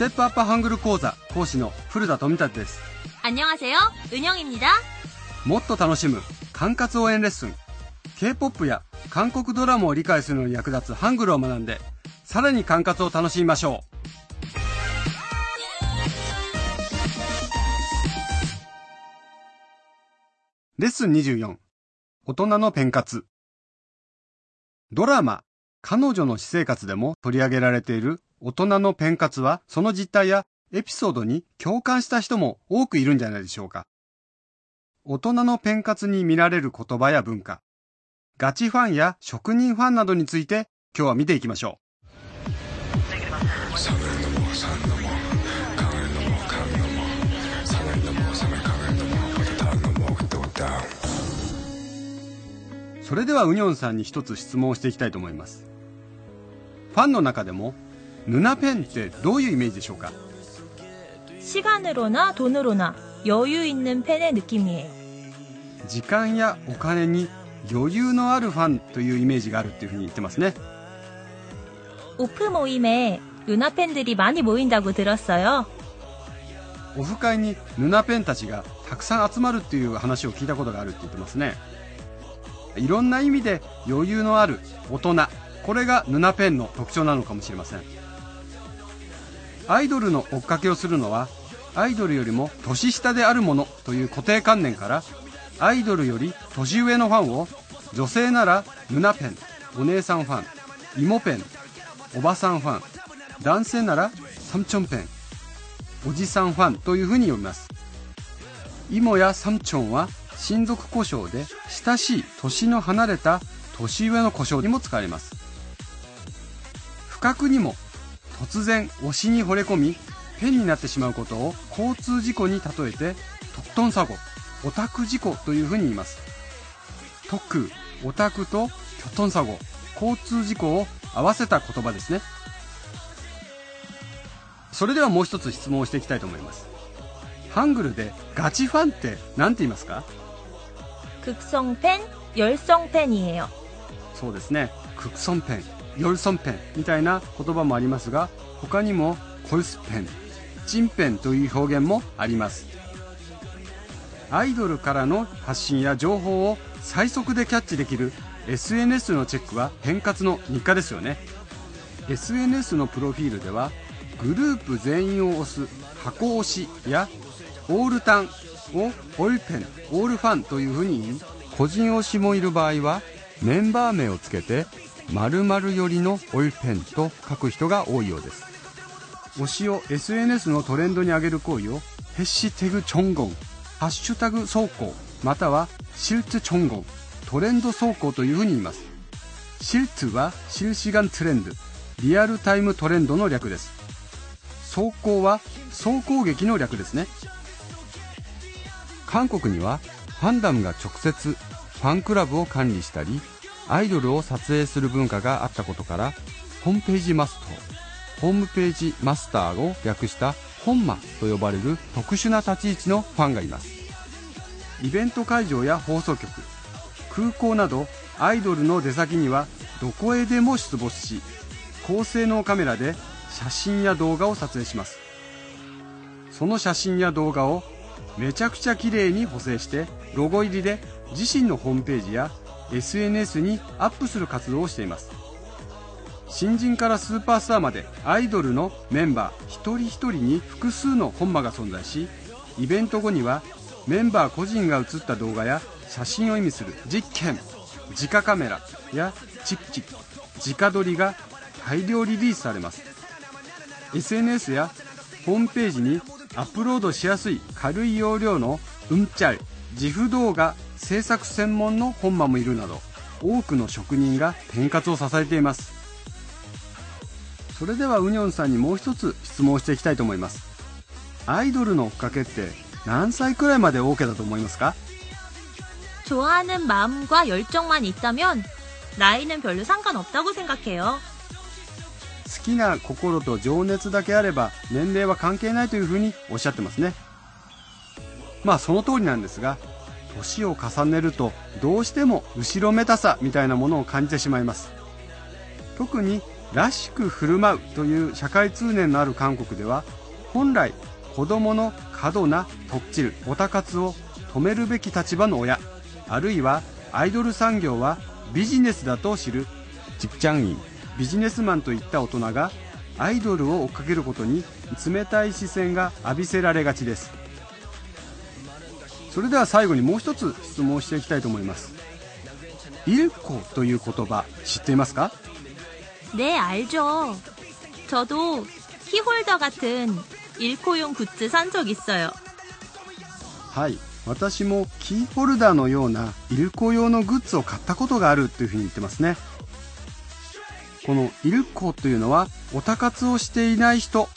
テップアップハングル講座講師の古田富達です 안녕하세요. 은영입니다. もっと楽しむ管轄応援レッスン K-POP や韓国ドラマを理解するのに役立つハングルを学んでさらに管轄を楽しみましょうレッスン24大人のペン活ドラマ彼女の私生活でも取り上げられている 大人のペン活はその実態やエピソードに共感した人も多くいるんじゃないでしょうか。大人のペン活に見られる言葉や文化、ガチファンや職人ファンなどについて今日は見ていきましょう。それではウニョンさんに一つ質問をしていきたいと思います。ファンの中でも、ヌナペンってどういうイメージでしょうか 시간으로나 돈으로나 여유 있는 팬의 느낌이에요. 時間やお金に余裕のあるファンというイメージがあるっていうふうに言ってますね。 오프 모임에 누나 팬들이 많이 모인다고 들었어요. オフ会にヌナペンたちがたくさん集まるっていう話を聞いたことがあるって言ってますね。いろんな意味で余裕のある大人。これがヌナペンの特徴なのかもしれません。 アイドルの追っかけをするのはアイドルよりも年下であるものという固定観念からアイドルより年上のファンを女性ならヌナペンお姉さんファンイモペンおばさんファン男性ならサムチョンペンおじさんファンというふうに読みます。イモやサムチョンは親族故障で親しい年の離れた年上の故障にも使われます。不覚にも突然推しに惚れ込みペンになってしまうことを交通事故に例えてトットンサゴオタク事故というふうに言います特オタクとキョトンサゴ交通事故を合わせた言葉ですねそれではもう一つ質問をしていきたいと思いますハングルでガチファンって何て言いますか 극성 팬, 열성 팬이에요. そうですねククソンペン ヨルソンペンみたいな言葉もありますが他にもコルスペンチンペンという表現もあります。アイドルからの発信や情報を最速でキャッチできる SNS のチェックは変活の日課ですよね。SNS のプロフィールではグループ全員を押す箱押しやオールタンをオイルペンオールファンというふうに個人推しもいる場合はメンバー名をつけて〇〇よりのオイルペンと書く人が多いようです。推しを SNS のトレンドに上げる行為をヘッシテグチョンゴンハッシュタグ走行またはシルトチョンゴントレンド走行というふうに言います。シルトはシルシガントレンドリアルタイムトレンドの略です。走行は走行劇の略ですね。韓国にはファンダムが直接ファンクラブを管理したりアイドルを撮影する文化があったことからホームページマストホームページマスターを略した本マと呼ばれる特殊な立ち位置のファンがいます。イベント会場や放送局空港などアイドルの出先にはどこへでも出没し高性能カメラで写真や動画を撮影します。その写真や動画をめちゃくちゃ綺麗に補正してロゴ入りで自身のホームページや SNS にアップする活動をしています。新人からスーパースターまでアイドルのメンバー一人一人に複数の本間が存在しイベント後にはメンバー個人が写った動画や写真を意味する実験直カメラやチッチ直撮りが大量リリースされます。SNS やホームページにアップロードしやすい軽い容量のうんちゃい自負動画制作専門の本間もいるなど多くの職人が天活を支えていますそれではウニョンさんにもう一つ質問していきたいと思いますアイドルの追っかけって何歳くらいまで OK だと思いますか 좋아하는 마음과 열정만 있다면 나이는 별로 상관없다고 생각해요. 好きな心と情熱だけあれば年齢は関係ないというふうにおっしゃってますねまあその通りなんですが 年を重ねるとどうしても後ろめたさみたいなものを感じてしまいます。特にらしく振る舞うという社会通念のある韓国では本来子供の過度なとっちるオタ活を止めるべき立場の親あるいはアイドル産業はビジネスだと知る직장員ビジネスマンといった大人がアイドルを追っかけることに冷たい視線が浴びせられがちですそれでは最後にもう一つ質問していきたいと思いますイルコという言葉知っていますか네알죠저도키홀더같은일코용굿즈산적있어요はい私もキーホルダーのようなイルコ用のグッズを買ったことがあるというふうに言ってますねこのイルコというのはオタ活をしていない人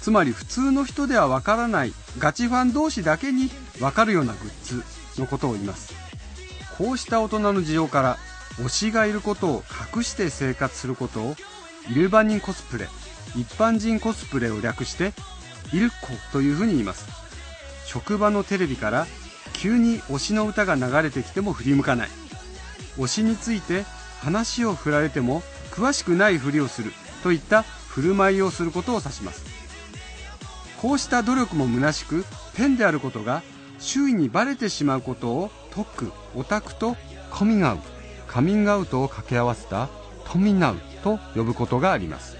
つまり普通の人ではわからないガチファン同士だけに わかるようなグッズのことを言います。こうした大人の事情から推しがいることを隠して生活することをイルバニンコスプレ一般人コスプレを略してイルコというふうに言います。職場のテレビから急に推しの歌が流れてきても振り向かない。推しについて話を振られても詳しくないふりをするといった振る舞いをすることを指します。こうした努力も虚しくペンであることが周囲にバレてしまうことを特区オタクとコミングアウトカミングアウトを掛け合わせたトミナウと呼ぶことがあります。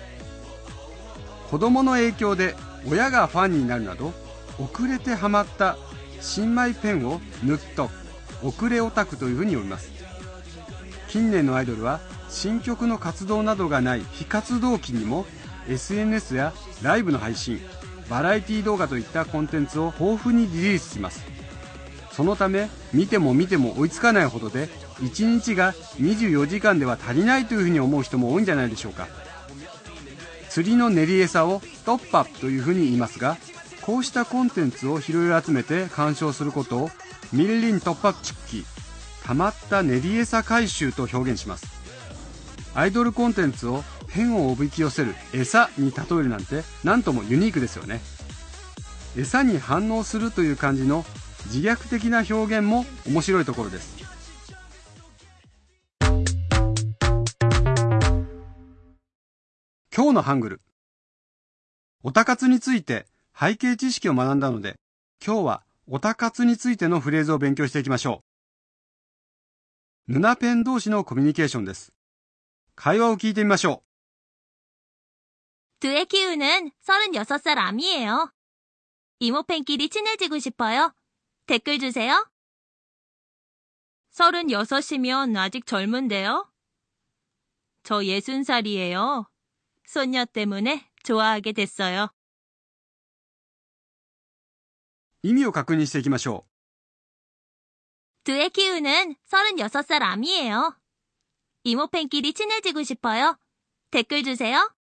子供の影響で親がファンになるなど遅れてハマった新米ペンを抜きと遅れオタクというふうに呼びます。近年のアイドルは新曲の活動などがない非活動期にも SNS やライブの配信バラエティ動画といったコンテンツを豊富にリリースします。そのため見ても見ても追いつかないほどで1日が24時間では足りないというふうに思う人も多いんじゃないでしょうか。釣りの練り餌をトップアップというふうに言いますがこうしたコンテンツを拾い集めて鑑賞することをミルリントップアップチッキ溜まった練り餌回収と表現します。アイドルコンテンツをペンをおびき寄せる餌に例えるなんて何ともユニークですよね。餌に反応するという感じの自虐的な表現も面白いところです。今日のハングル。オタ活について背景知識を学んだので今日はオタ活についてのフレーズを勉強していきましょう。ヌナペン同士のコミュニケーションです。会話を聞いてみましょう。 두의키우는36살 암이에요. 이모팬끼리 친해지고 싶어요. 댓글 주세요. 36이면 아직 젊은데요. 저 60살이에요. 손녀 때문에 좋아하게 됐어요. 意味を確認していきましょう。두의키우는36살 암이에요. 이모팬끼리 친해지고 싶어요. 댓글 주세요.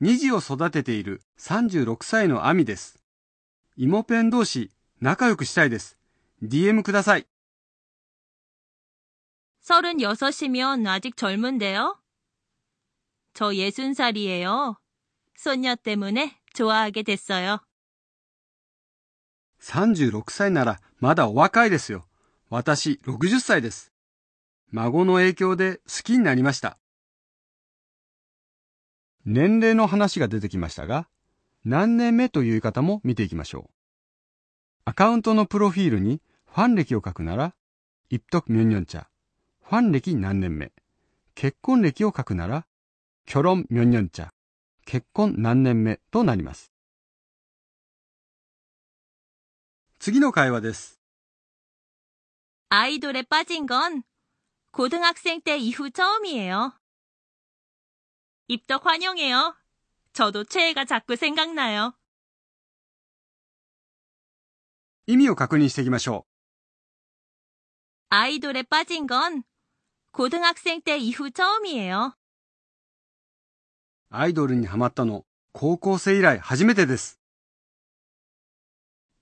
2児を育てている36歳のアミです。妹ペン同士仲良くしたいです。DM ください。 36이면 아직 젊은데요? 저 60살이에요. 손녀 때문에 좋아하게 됐어요. 36歳ならまだお若いですよ。私60歳です。孫の影響で好きになりました。 年齢の話が出てきましたが、何年目という言い方も見ていきましょう。アカウントのプロフィールにファン歴を書くなら、입덕몇년 차、 ファン歴何年目。結婚歴を書くなら、결혼몇년 차、 結婚何年目となります。次の会話です。アイドル에빠진건 고등학생 때 이후 처음이에요. 입덕 환영해요. 저도 최애가 자꾸 생각나요. 意味を確認していきましょう. 아이돌에 빠진 건 고등학생 때 이후 처음이에요. アイドルにハマったの高校生以来初めてです.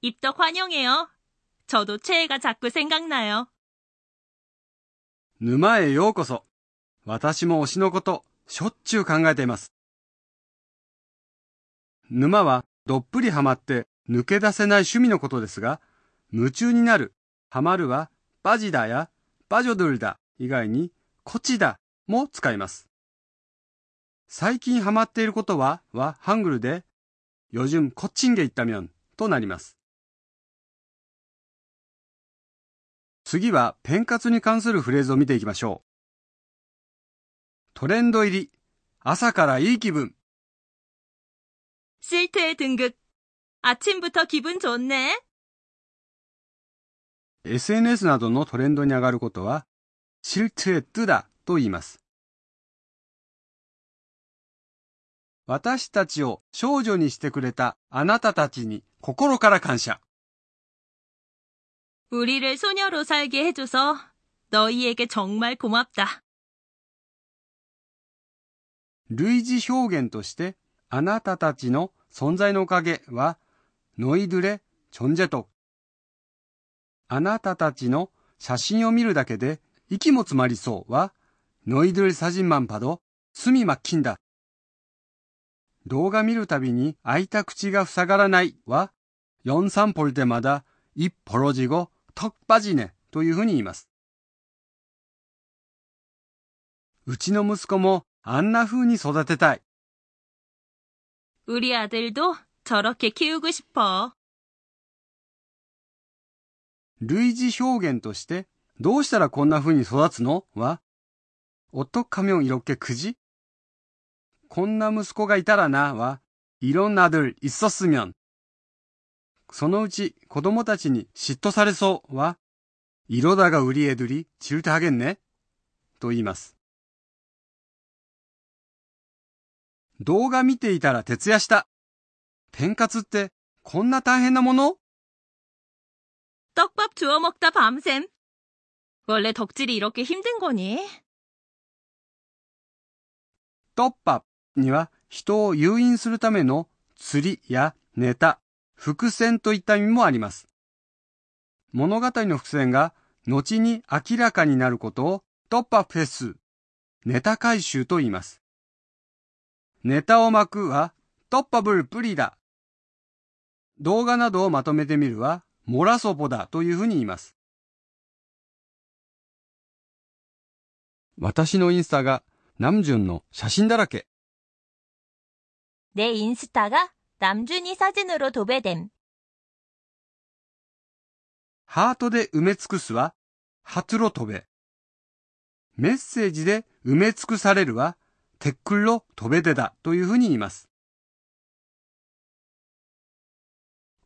입덕 환영해요. 저도 최애가 자꾸 생각나요. 沼へようこそ。私も推しのこと、 しょっちゅう考えています。沼はどっぷりハマって抜け出せない趣味のことですが、夢中になる、ハマるは、バジダやバジョドルだ以外に、コチダも使います。 最近ハマっていることははハングルで요즘코칭게있다면となります。次はペン活に関するフレーズを見ていきましょう。 トレンド入り、朝からいい気分。シート에등극아침부터기분좋네 。SNS などのトレンドに上がることは、シルトエッだと言います。私たちを少女にしてくれたあなたたちに心から感謝。우리를소녀로살게해줘서너희에게정말고맙다 類似表現として、あなたたちの存在のおかげは、ノイドレ、チョンジェト。あなたたちの写真を見るだけで息も詰まりそうは、ノイドレサジンマンパド、スミマッキンだ。動画見るたびに開いた口が塞がらないは、4、3ポルテマダ、1ポロジゴ、トッパジネというふうに言います。うちの息子もあんな風に育てたい。우리아들도저렇게키우고싶어類似表現として、どうしたらこんな風に育つのは、おとかみょんいろっけくじこんな息子がいたらなは、いろんな들있었으면そのうち子供たちに嫉妬されそうは、色だが売り애들이질투하겠네と言います。 動画見ていたら徹夜した。ペン活ってこんな大変なもの떡밥주워먹다밤샘원래덕질이이렇게힘든거니 떡밥には人を誘引するための釣りやネタ、伏線といった意味もあります。物語の伏線が後に明らかになることをトッパフェス、ネタ回収と言います。 ネタを巻くはトッパブルプリだ。動画などをまとめてみるはモラソポだというふうに言います。私のインスタがナムジュンの写真だらけ。내인스타가남준이사진으로도배됨ハートで埋め尽くすは、ハトロトベ。メッセージで埋め尽くされるは、 テックロトベデだというふうに言います。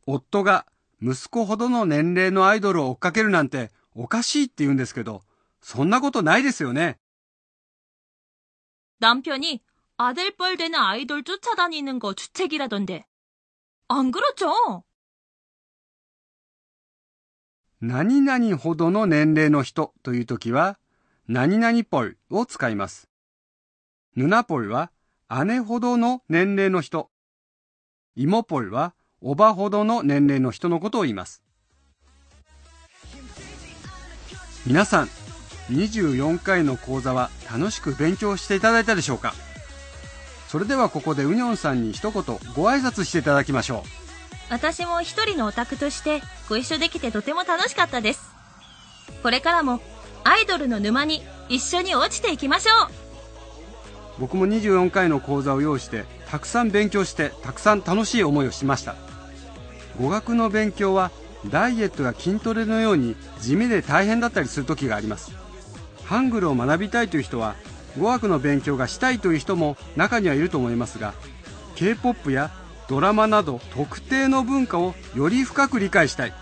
夫が息子ほどの年齢のアイドルを追っかけるなんておかしいって言うんですけど、そんなことないですよね。남편이 아들뻘 되는 아이돌 쫓아다니는 거 주책이라던데. 안 그렇죠? 何々ほどの年齢の人というときは、何々ポルを使います。 ヌナポルは姉ほどの年齢の人。イモポルはおばほどの年齢の人のことを言います。皆さん、24回の講座は楽しく勉強していただいたでしょうか？それではここでウニョンさんに一言ご挨拶していただきましょう私も一人のオタクとしてご一緒できてとても楽しかったですこれからもアイドルの沼に一緒に落ちていきましょう僕も24回の講座を用意してたくさん勉強してたくさん楽しい思いをしました。語学の勉強はダイエットや筋トレのように地味で大変だったりする時があります。ハングルを学びたいという人は語学の勉強がしたいという人も中にはいると思いますが K-POP やドラマなど特定の文化をより深く理解したい。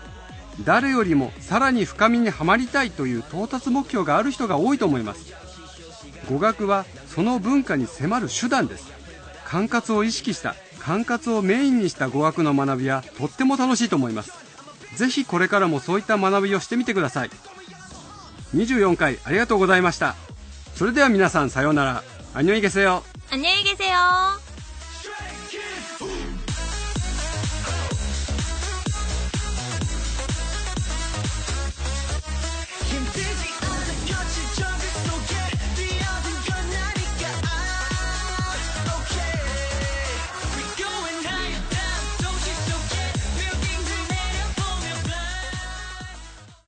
誰よりもさらに深みにはまりたいという到達目標がある人が多いと思います。語学はその文化に迫る手段です。管轄を意識した管轄をメインにした語学の学びはとっても楽しいと思います。ぜひこれからもそういった学びをしてみてください。24回ありがとうございました。それでは皆さんさようなら。アニョイゲセヨアニョイゲセヨ